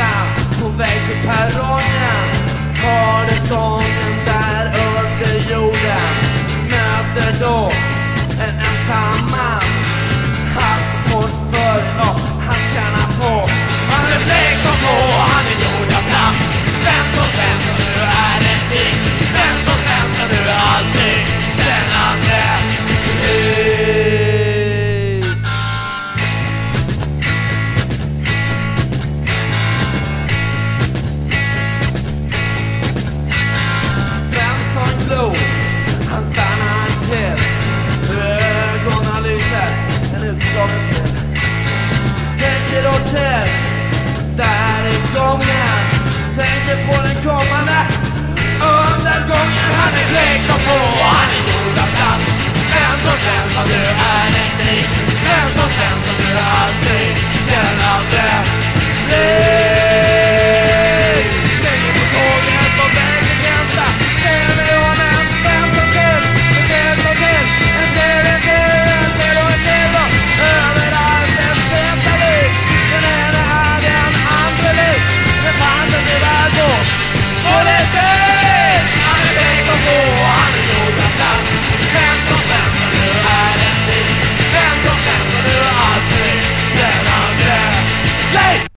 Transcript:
ensam på väg till perrongen. Tar där under jorden. Möter då